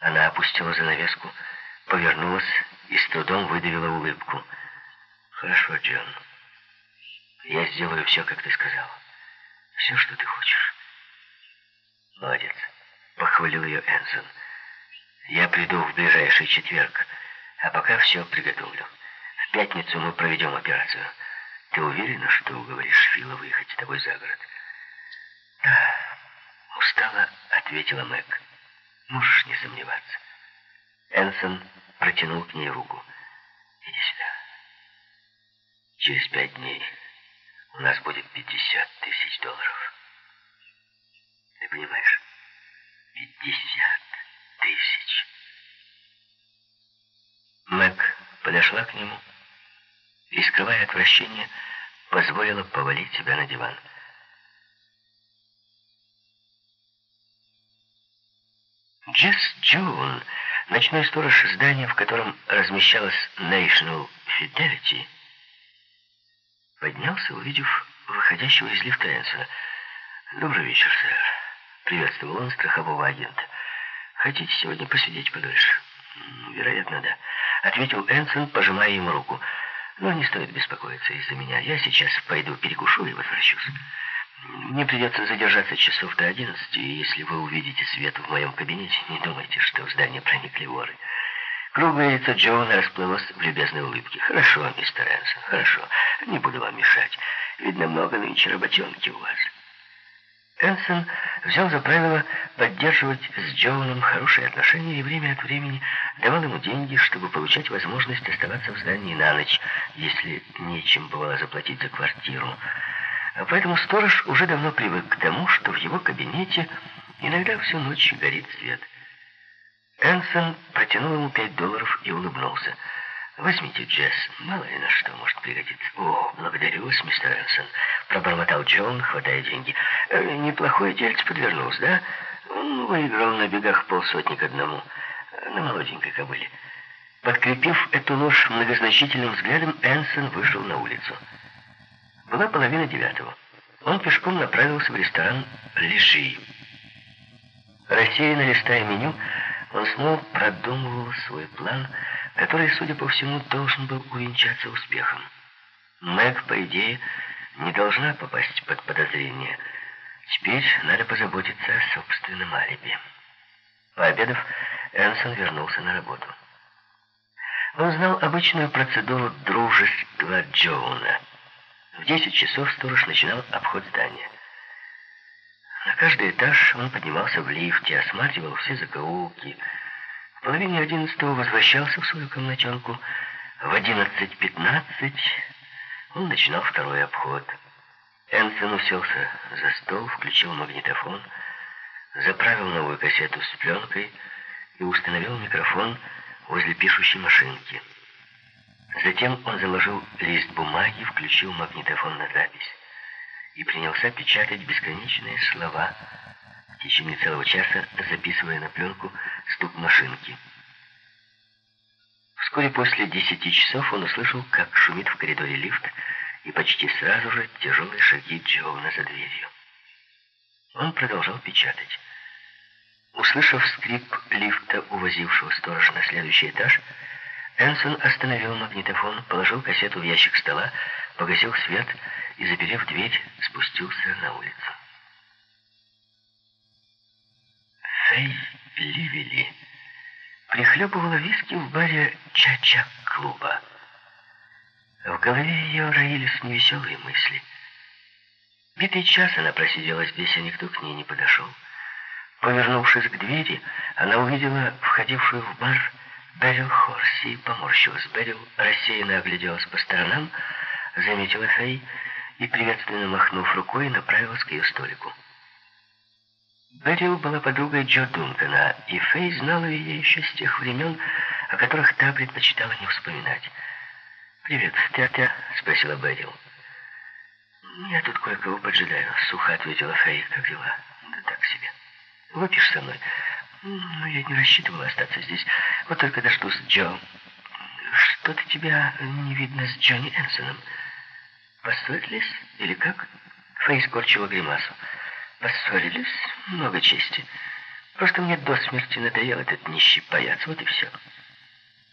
Она опустила занавеску, повернулась и с трудом выдавила улыбку. «Хорошо, Джон. Я сделаю все, как ты сказал. Все, что ты хочешь». «Молодец», — похвалил ее Энсон. «Я приду в ближайший четверг, а пока все приготовлю. В пятницу мы проведем операцию. Ты уверена, что уговоришь Фила выехать с тобой за город?» «Да», — устало ответила Мэг. «Можешь не сомневаться». Энсон протянул к ней руку. «Иди сюда. Через пять дней у нас будет 50 тысяч долларов. Ты понимаешь? 50 тысяч. Мэг подошла к нему и, скрывая отвращение, позволила повалить себя на диван. Джесс Джоун, ночной сторож здания, в котором размещалась National Fidelity, поднялся, увидев выходящего из лифта Энсона. «Добрый вечер, сэр», — приветствовал он страхового агента. «Хотите сегодня посидеть подольше?» «Вероятно, да», — ответил Энсон, пожимая ему руку. «Но не стоит беспокоиться из-за меня. Я сейчас пойду перекушу и возвращусь». Мне придется задержаться часов до одиннадцати, и если вы увидите свет в моем кабинете, не думайте, что в здание проникли воры. Круглое лицо Джоуна расплылось в любезной улыбке. «Хорошо, мистер Энсон, хорошо. Не буду вам мешать. Видно, много нынче работенки у вас». Энсон взял за правило поддерживать с Джоуном хорошие отношения и время от времени давал ему деньги, чтобы получать возможность оставаться в здании на ночь, если нечем бывало заплатить за квартиру. Поэтому сторож уже давно привык к тому, что в его кабинете иногда всю ночь горит свет. Энсон протянул ему пять долларов и улыбнулся. «Возьмите, Джесс, мало ли на что может пригодиться». «О, благодарю вас, мистер Энсон», — пробормотал Джон, хватая деньги. «Э, «Неплохое дельце подвернулось, да? Он выиграл на бегах полсотни к одному, на молоденькой кобыле». Подкрепив эту ложь многозначительным взглядом, Энсон вышел на улицу. Была половина девятого. Он пешком направился в ресторан «Лежи». Рассеянно листая меню, он снова продумывал свой план, который, судя по всему, должен был увенчаться успехом. Мэг, по идее, не должна попасть под подозрение. Теперь надо позаботиться о собственном алиби. Пообедав, Энсон вернулся на работу. Он знал обычную процедуру дружества Джоуна — в 10 часов сторож начинал обход здания. На каждый этаж он поднимался в лифте, осматривал все закоулки. В половине одиннадцатого возвращался в свою комнатенку. В одиннадцать пятнадцать он начинал второй обход. Энсон уселся за стол, включил магнитофон, заправил новую кассету с пленкой и установил микрофон возле пишущей машинки. Затем он заложил лист бумаги, включил магнитофон на запись и принялся печатать бесконечные слова, в течение целого часа записывая на пленку стук машинки. Вскоре после десяти часов он услышал, как шумит в коридоре лифт, и почти сразу же тяжелые шаги Джоуна за дверью. Он продолжал печатать. Услышав скрип лифта, увозившего сторож на следующий этаж, Энсон остановил магнитофон, положил кассету в ящик стола, погасил свет и, заперев дверь, спустился на улицу. Фэй Ливели прихлебывала виски в баре Чачак-клуба. В голове ее роились невеселые мысли. Битый час она просидела здесь, а никто к ней не подошел. Повернувшись к двери, она увидела входившую в бар Берил Хорси поморщилась. Берил рассеянно огляделась по сторонам, заметила Фэй и, приветственно махнув рукой, направилась к ее столику. Берил была подругой Джо Дункана, и Фэй знала ее еще с тех времен, о которых та предпочитала не вспоминать. «Привет, ты?» — спросила Берил. «Я тут кое-кого поджидаю», — сухо ответила Фэй. «Как дела?» «Да так себе». «Выпьешь со мной?» Но я не рассчитывала остаться здесь. Вот только дождусь Джо. Что-то тебя не видно с Джонни Энсоном. Поссорились? Или как? Фэй скорчила гримасу. Поссорились? Много чести. Просто мне до смерти надоел этот нищий паяц, вот и все.